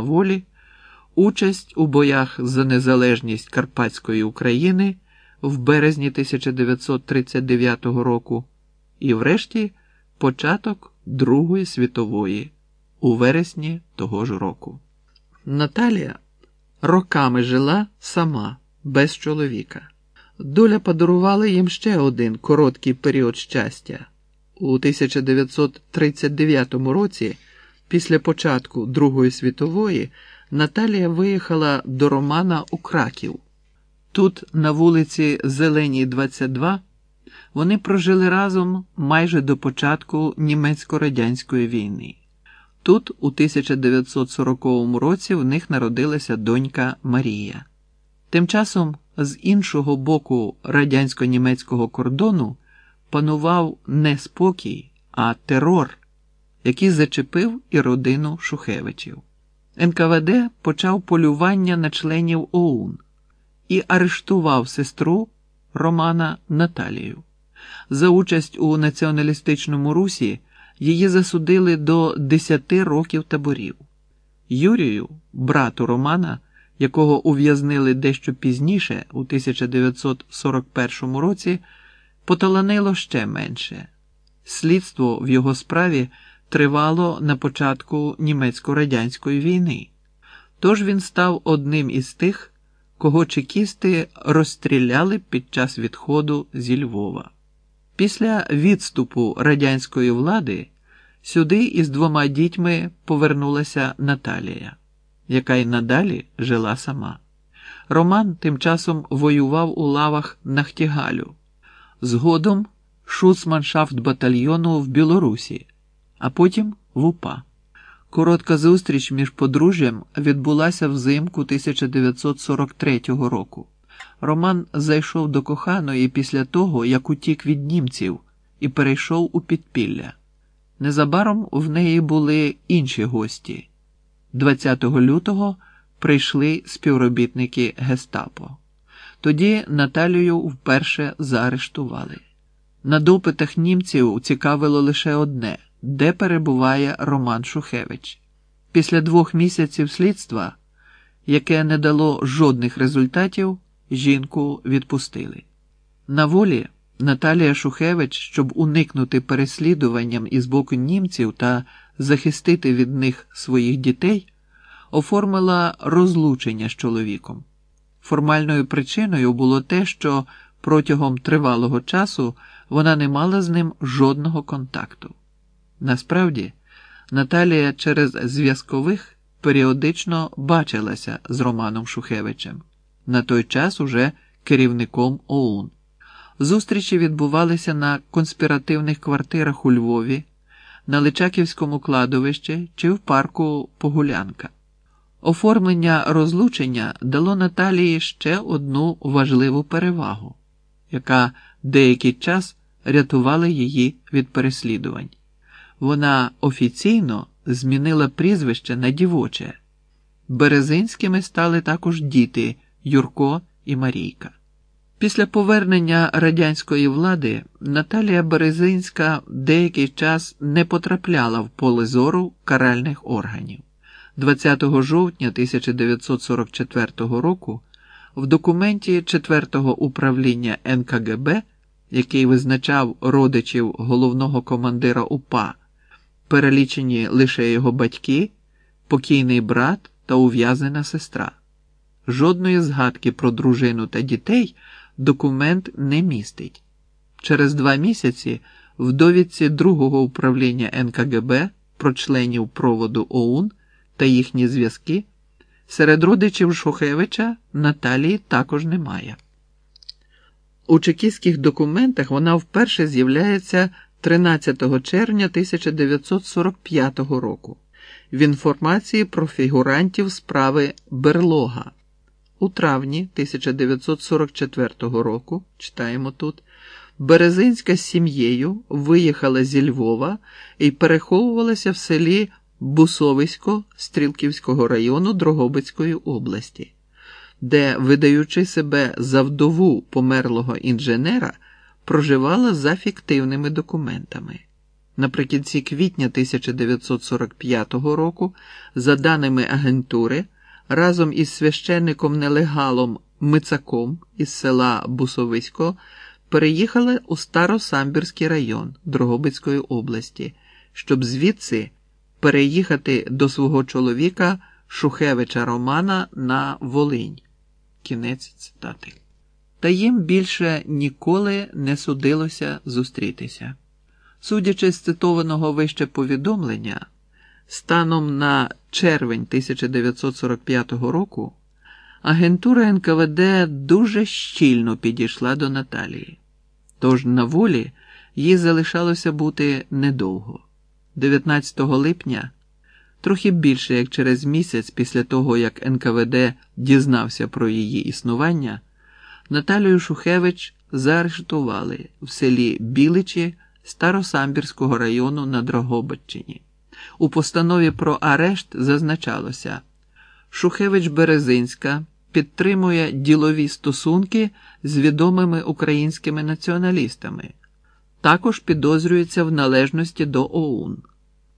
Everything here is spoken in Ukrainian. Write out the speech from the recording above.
волі, участь у боях за незалежність Карпатської України в березні 1939 року і, врешті, початок Другої світової у вересні того ж року. Наталія роками жила сама, без чоловіка. Доля подарувала їм ще один короткий період щастя. У 1939 році, після початку Другої світової, Наталія виїхала до Романа у Краків. Тут, на вулиці Зеленій, 22, вони прожили разом майже до початку німецько-радянської війни. Тут, у 1940 році, в них народилася донька Марія. Тим часом, з іншого боку радянсько-німецького кордону панував не спокій, а терор, який зачепив і родину Шухевичів. НКВД почав полювання на членів ОУН і арештував сестру Романа Наталію. За участь у націоналістичному русі її засудили до 10 років таборів. Юрію, брату Романа, якого ув'язнили дещо пізніше, у 1941 році, поталанило ще менше. Слідство в його справі тривало на початку німецько-радянської війни, тож він став одним із тих, кого чекісти розстріляли під час відходу зі Львова. Після відступу радянської влади сюди із двома дітьми повернулася Наталія, яка й надалі жила сама. Роман тим часом воював у лавах Нахтігалю, згодом шуцманшафт батальйону в Білорусі, а потім в УПА. Коротка зустріч між подружжям відбулася взимку 1943 року. Роман зайшов до коханої після того, як утік від німців і перейшов у підпілля. Незабаром в неї були інші гості. 20 лютого прийшли співробітники Гестапо. Тоді Наталію вперше заарештували. На допитах німців цікавило лише одне де перебуває Роман Шухевич. Після двох місяців слідства, яке не дало жодних результатів, жінку відпустили. На волі Наталія Шухевич, щоб уникнути переслідуванням із боку німців та захистити від них своїх дітей, оформила розлучення з чоловіком. Формальною причиною було те, що протягом тривалого часу вона не мала з ним жодного контакту. Насправді, Наталія через зв'язкових періодично бачилася з Романом Шухевичем, на той час уже керівником ОУН. Зустрічі відбувалися на конспіративних квартирах у Львові, на Личаківському кладовищі чи в парку Погулянка. Оформлення розлучення дало Наталії ще одну важливу перевагу, яка деякий час рятувала її від переслідувань. Вона офіційно змінила прізвище на дівоче. Березинськими стали також діти Юрко і Марійка. Після повернення радянської влади Наталія Березинська деякий час не потрапляла в поле зору каральних органів. 20 жовтня 1944 року в документі 4-го управління НКГБ, який визначав родичів головного командира УПА, перелічені лише його батьки, покійний брат та ув'язнена сестра. Жодної згадки про дружину та дітей документ не містить. Через два місяці в довідці другого управління НКГБ про членів проводу ОУН та їхні зв'язки серед родичів Шухевича Наталії також немає. У чекістських документах вона вперше з'являється 13 червня 1945 року в інформації про фігурантів справи Берлога. У травні 1944 року, читаємо тут, Березинська з сім'єю виїхала зі Львова і переховувалася в селі Бусовисько Стрілківського району Дрогобицької області, де, видаючи себе за вдову померлого інженера, проживала за фіктивними документами. Наприкінці квітня 1945 року, за даними агентури, разом із священником нелегалом Мицаком із села Бусовисько переїхали у Старосамбірський район Дрогобицької області, щоб звідси переїхати до свого чоловіка Шухевича Романа на Волинь. Кінець цитати. Та їм більше ніколи не судилося зустрітися. Судячи з цитованого вище повідомлення, станом на червень 1945 року агентура НКВД дуже щільно підійшла до Наталії. Тож на волі їй залишалося бути недовго. 19 липня, трохи більше як через місяць після того, як НКВД дізнався про її існування, Наталію Шухевич заарештували в селі Біличі Старосамбірського району на Дрогобиччині. У постанові про арешт зазначалося, Шухевич Березинська підтримує ділові стосунки з відомими українськими націоналістами, також підозрюється в належності до ОУН.